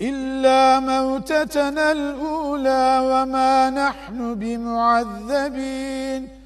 إلا موتتنا الأولى وما نحن بمعذبين.